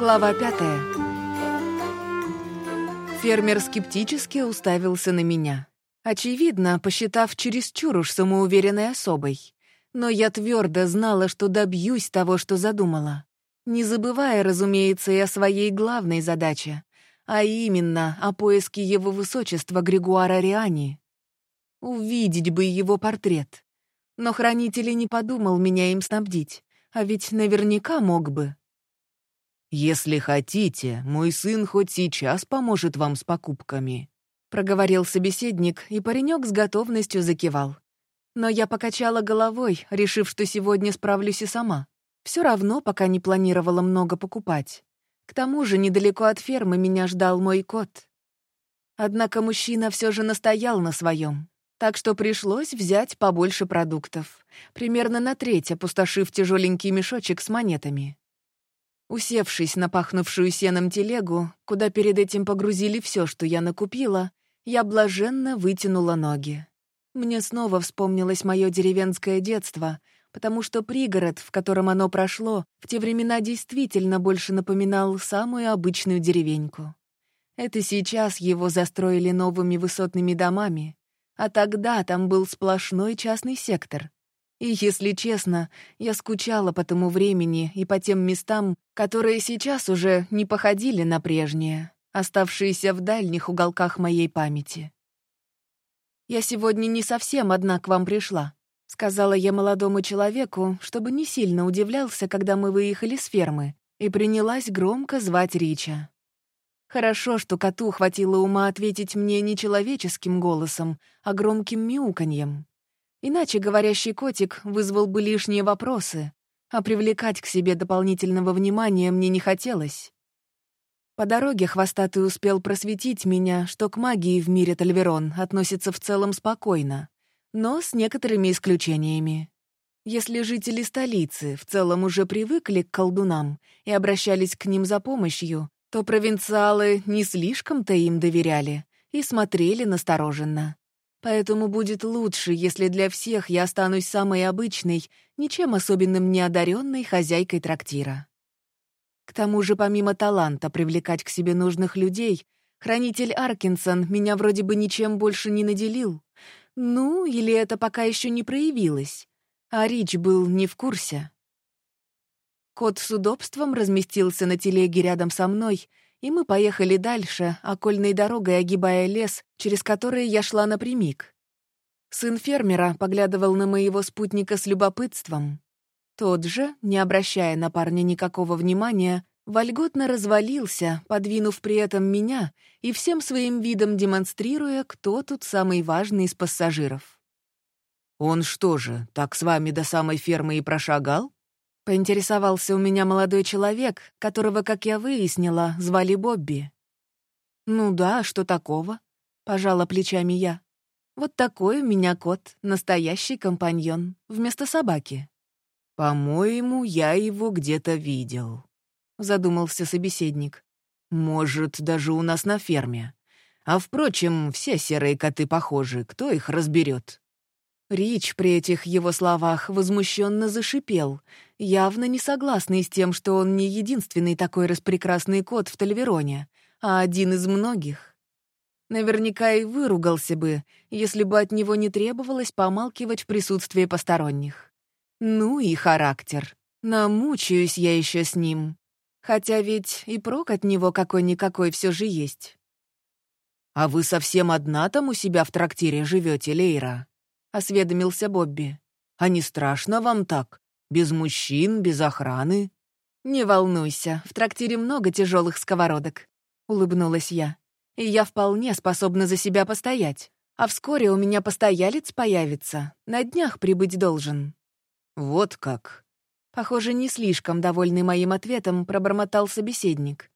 Глава пятая. Фермер скептически уставился на меня. Очевидно, посчитав чересчур уж самоуверенной особой. Но я твердо знала, что добьюсь того, что задумала. Не забывая, разумеется, и о своей главной задаче, а именно о поиске его высочества Григуара Риани. Увидеть бы его портрет. Но хранитель не подумал меня им снабдить, а ведь наверняка мог бы. «Если хотите, мой сын хоть сейчас поможет вам с покупками», — проговорил собеседник, и паренек с готовностью закивал. Но я покачала головой, решив, что сегодня справлюсь и сама. Все равно пока не планировала много покупать. К тому же недалеко от фермы меня ждал мой кот. Однако мужчина все же настоял на своем, так что пришлось взять побольше продуктов, примерно на треть опустошив тяжеленький мешочек с монетами. Усевшись на пахнувшую сеном телегу, куда перед этим погрузили все, что я накупила, я блаженно вытянула ноги. Мне снова вспомнилось мое деревенское детство, потому что пригород, в котором оно прошло, в те времена действительно больше напоминал самую обычную деревеньку. Это сейчас его застроили новыми высотными домами, а тогда там был сплошной частный сектор. И, если честно, я скучала по тому времени и по тем местам, которые сейчас уже не походили на прежние, оставшиеся в дальних уголках моей памяти. «Я сегодня не совсем одна к вам пришла», — сказала я молодому человеку, чтобы не сильно удивлялся, когда мы выехали с фермы, и принялась громко звать Рича. Хорошо, что коту хватило ума ответить мне не человеческим голосом, а громким мяуканьем. Иначе говорящий котик вызвал бы лишние вопросы, а привлекать к себе дополнительного внимания мне не хотелось. По дороге хвостатый успел просветить меня, что к магии в мире Тальверон относится в целом спокойно, но с некоторыми исключениями. Если жители столицы в целом уже привыкли к колдунам и обращались к ним за помощью, то провинциалы не слишком-то им доверяли и смотрели настороженно. Поэтому будет лучше, если для всех я останусь самой обычной, ничем особенным не одаренной хозяйкой трактира. К тому же, помимо таланта привлекать к себе нужных людей, хранитель Аркинсон меня вроде бы ничем больше не наделил. Ну, или это пока еще не проявилось. А Рич был не в курсе. Кот с удобством разместился на телеге рядом со мной — и мы поехали дальше, окольной дорогой огибая лес, через который я шла напрямик. Сын фермера поглядывал на моего спутника с любопытством. Тот же, не обращая на парня никакого внимания, вольготно развалился, подвинув при этом меня и всем своим видом демонстрируя, кто тут самый важный из пассажиров. «Он что же, так с вами до самой фермы и прошагал?» Поинтересовался у меня молодой человек, которого, как я выяснила, звали Бобби. «Ну да, что такого?» — пожала плечами я. «Вот такой у меня кот, настоящий компаньон, вместо собаки». «По-моему, я его где-то видел», — задумался собеседник. «Может, даже у нас на ферме. А, впрочем, все серые коты похожи, кто их разберет? Рич при этих его словах возмущенно зашипел, явно не согласный с тем, что он не единственный такой распрекрасный кот в Тальвероне, а один из многих. Наверняка и выругался бы, если бы от него не требовалось помалкивать в присутствии посторонних. Ну и характер. Намучаюсь я еще с ним. Хотя ведь и прок от него какой-никакой все же есть. «А вы совсем одна там у себя в трактире живете, Лейра?» — осведомился Бобби. «А не страшно вам так? Без мужчин, без охраны?» «Не волнуйся, в трактире много тяжелых сковородок», — улыбнулась я. «И я вполне способна за себя постоять. А вскоре у меня постоялец появится. На днях прибыть должен». «Вот как». Похоже, не слишком довольный моим ответом пробормотал собеседник.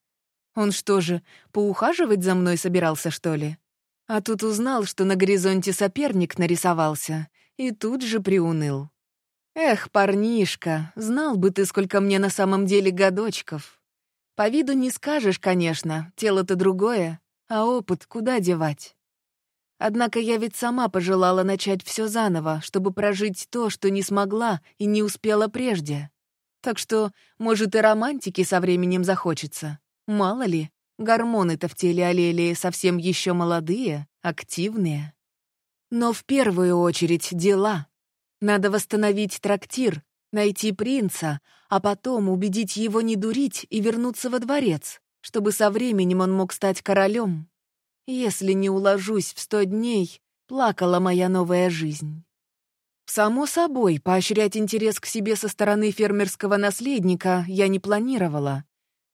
«Он что же, поухаживать за мной собирался, что ли?» А тут узнал, что на горизонте соперник нарисовался, и тут же приуныл. «Эх, парнишка, знал бы ты, сколько мне на самом деле годочков. По виду не скажешь, конечно, тело-то другое, а опыт куда девать? Однако я ведь сама пожелала начать все заново, чтобы прожить то, что не смогла и не успела прежде. Так что, может, и романтики со временем захочется. Мало ли, гормоны-то в теле Алелии совсем еще молодые, активные. Но в первую очередь дела. Надо восстановить трактир, найти принца, а потом убедить его не дурить и вернуться во дворец, чтобы со временем он мог стать королем. Если не уложусь в сто дней, плакала моя новая жизнь. Само собой, поощрять интерес к себе со стороны фермерского наследника я не планировала,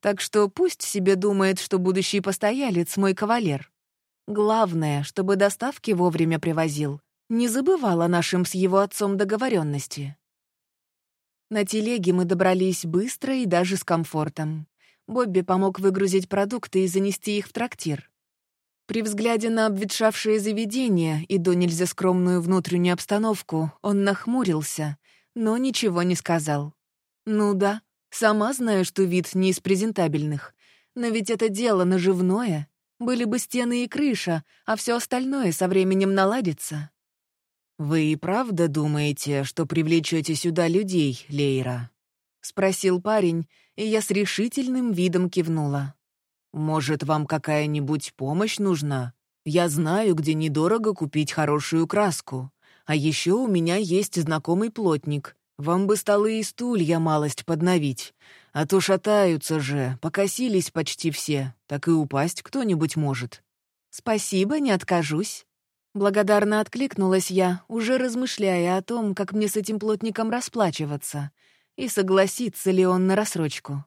так что пусть себе думает, что будущий постоялец мой кавалер. Главное, чтобы доставки вовремя привозил, не забывал о нашем с его отцом договоренности. На телеге мы добрались быстро и даже с комфортом. Бобби помог выгрузить продукты и занести их в трактир. При взгляде на обветшавшее заведение и до нельзя скромную внутреннюю обстановку он нахмурился, но ничего не сказал. «Ну да, сама знаю, что вид не из презентабельных, но ведь это дело наживное. Были бы стены и крыша, а все остальное со временем наладится». «Вы и правда думаете, что привлечете сюда людей, Лейра?» — спросил парень, и я с решительным видом кивнула. «Может, вам какая-нибудь помощь нужна? Я знаю, где недорого купить хорошую краску. А еще у меня есть знакомый плотник. Вам бы столы и стулья малость подновить. А то шатаются же, покосились почти все, так и упасть кто-нибудь может». «Спасибо, не откажусь». Благодарно откликнулась я, уже размышляя о том, как мне с этим плотником расплачиваться, и согласится ли он на рассрочку.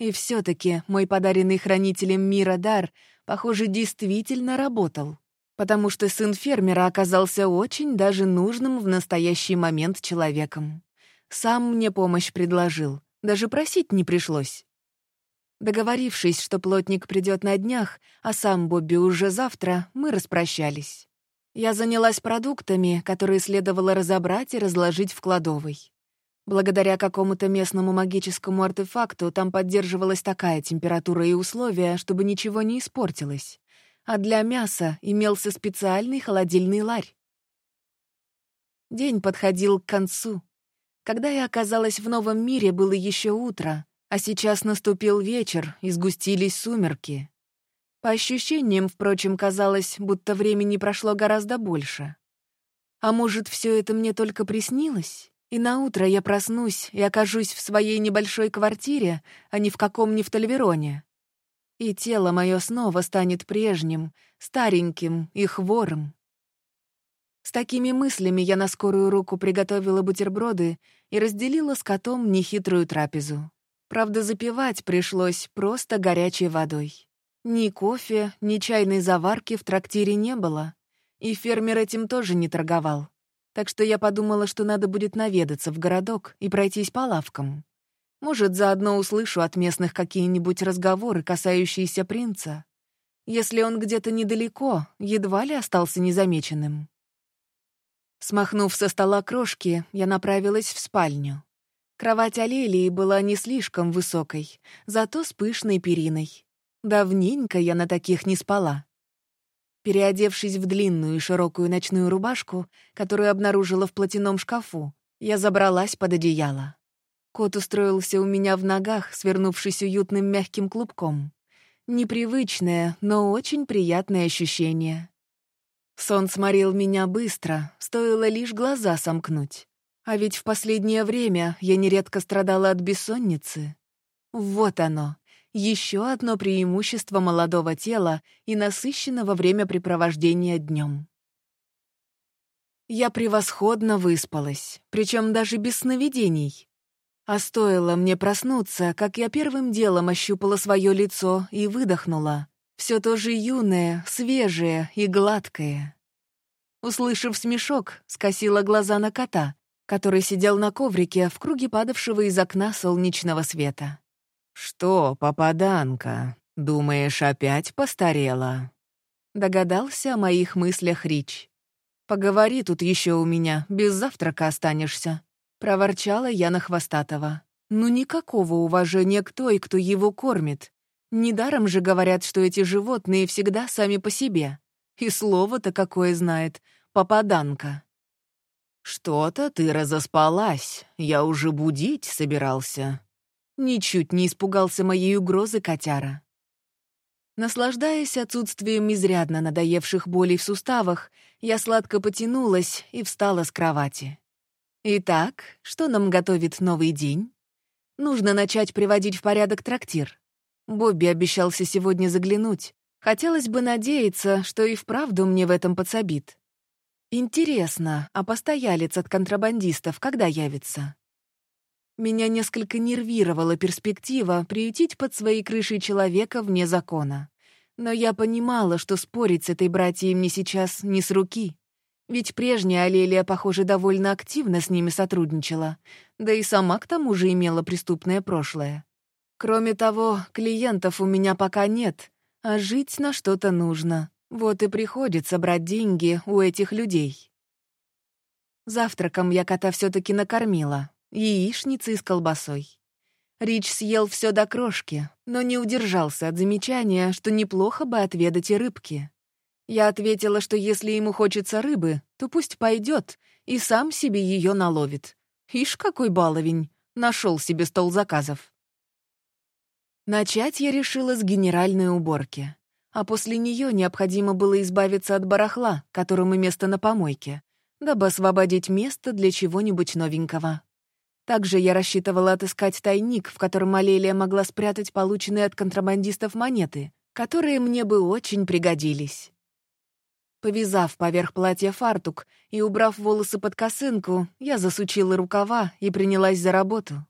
И все таки мой подаренный хранителем мира дар, похоже, действительно работал, потому что сын фермера оказался очень даже нужным в настоящий момент человеком. Сам мне помощь предложил, даже просить не пришлось. Договорившись, что плотник придет на днях, а сам Бобби уже завтра, мы распрощались. Я занялась продуктами, которые следовало разобрать и разложить в кладовой. Благодаря какому-то местному магическому артефакту там поддерживалась такая температура и условия, чтобы ничего не испортилось. А для мяса имелся специальный холодильный ларь. День подходил к концу. Когда я оказалась в новом мире, было еще утро, а сейчас наступил вечер, и сгустились сумерки. По ощущениям, впрочем, казалось, будто времени прошло гораздо больше. А может, все это мне только приснилось? И на утро я проснусь и окажусь в своей небольшой квартире, а не в каком ни в Тальвероне. И тело мое снова станет прежним, стареньким и хворым. С такими мыслями я на скорую руку приготовила бутерброды и разделила с котом нехитрую трапезу. Правда, запивать пришлось просто горячей водой. Ни кофе, ни чайной заварки в трактире не было, и фермер этим тоже не торговал так что я подумала, что надо будет наведаться в городок и пройтись по лавкам. Может, заодно услышу от местных какие-нибудь разговоры, касающиеся принца. Если он где-то недалеко, едва ли остался незамеченным. Смахнув со стола крошки, я направилась в спальню. Кровать Алелии была не слишком высокой, зато с пышной периной. Давненько я на таких не спала. Переодевшись в длинную и широкую ночную рубашку, которую обнаружила в платяном шкафу, я забралась под одеяло. Кот устроился у меня в ногах, свернувшись уютным мягким клубком. Непривычное, но очень приятное ощущение. Сон сморил меня быстро, стоило лишь глаза сомкнуть. А ведь в последнее время я нередко страдала от бессонницы. Вот оно, еще одно преимущество молодого тела и насыщенного времяпрепровождения днем. Я превосходно выспалась, причем даже без сновидений. А стоило мне проснуться, как я первым делом ощупала свое лицо и выдохнула. Все то же юное, свежее и гладкое. Услышав смешок, скосила глаза на кота, который сидел на коврике в круге падавшего из окна солнечного света. «Что, попаданка, думаешь, опять постарела?» Догадался о моих мыслях Рич. «Поговори тут еще у меня, без завтрака останешься», — проворчала я на Хвостатого. «Ну никакого уважения к той, кто его кормит. Недаром же говорят, что эти животные всегда сами по себе. И слово-то какое знает — попаданка». «Что-то ты разоспалась, я уже будить собирался». Ничуть не испугался моей угрозы котяра. Наслаждаясь отсутствием изрядно надоевших болей в суставах, я сладко потянулась и встала с кровати. Итак, что нам готовит новый день? Нужно начать приводить в порядок трактир. Бобби обещался сегодня заглянуть. Хотелось бы надеяться, что и вправду мне в этом подсобит. Интересно, а постоялец от контрабандистов когда явится? Меня несколько нервировала перспектива приютить под своей крышей человека вне закона. Но я понимала, что спорить с этой братьей мне сейчас не с руки. Ведь прежняя Алелия, похоже, довольно активно с ними сотрудничала, да и сама к тому же имела преступное прошлое. Кроме того, клиентов у меня пока нет, а жить на что-то нужно. Вот и приходится брать деньги у этих людей. Завтраком я кота все таки накормила. Яичницей с колбасой. Рич съел все до крошки, но не удержался от замечания, что неплохо бы отведать и рыбки. Я ответила, что если ему хочется рыбы, то пусть пойдет и сам себе ее наловит. Ишь, какой баловень! Нашел себе стол заказов. Начать я решила с генеральной уборки а после нее необходимо было избавиться от барахла, которому место на помойке, дабы освободить место для чего-нибудь новенького. Также я рассчитывала отыскать тайник, в котором Алелия могла спрятать полученные от контрабандистов монеты, которые мне бы очень пригодились. Повязав поверх платья фартук и убрав волосы под косынку, я засучила рукава и принялась за работу.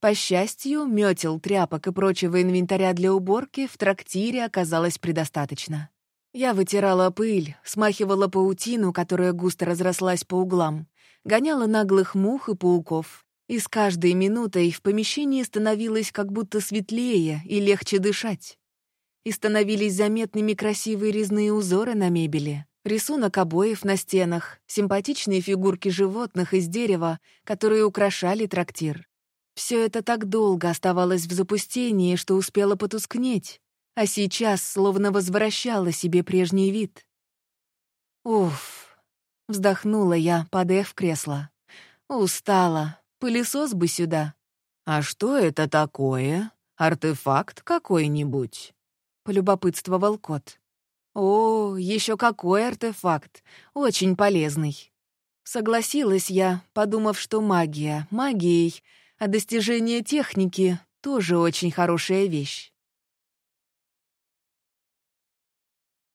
По счастью, метел, тряпок и прочего инвентаря для уборки в трактире оказалось предостаточно. Я вытирала пыль, смахивала паутину, которая густо разрослась по углам, гоняла наглых мух и пауков. И с каждой минутой в помещении становилось как будто светлее и легче дышать. И становились заметными красивые резные узоры на мебели, рисунок обоев на стенах, симпатичные фигурки животных из дерева, которые украшали трактир. Все это так долго оставалось в запустении, что успело потускнеть, а сейчас словно возвращало себе прежний вид. «Уф!» — вздохнула я, падая в кресло. «Устала. Пылесос бы сюда». «А что это такое? Артефакт какой-нибудь?» — полюбопытствовал кот. «О, еще какой артефакт! Очень полезный!» Согласилась я, подумав, что магия магией, а достижение техники — тоже очень хорошая вещь.